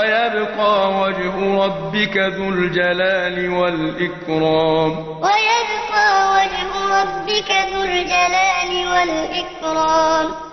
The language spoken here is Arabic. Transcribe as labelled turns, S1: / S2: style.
S1: ويبقى وجه ربك ذو الجلال والإكرام.
S2: ويبقى وجه ربك ذو الجلال والإكرام.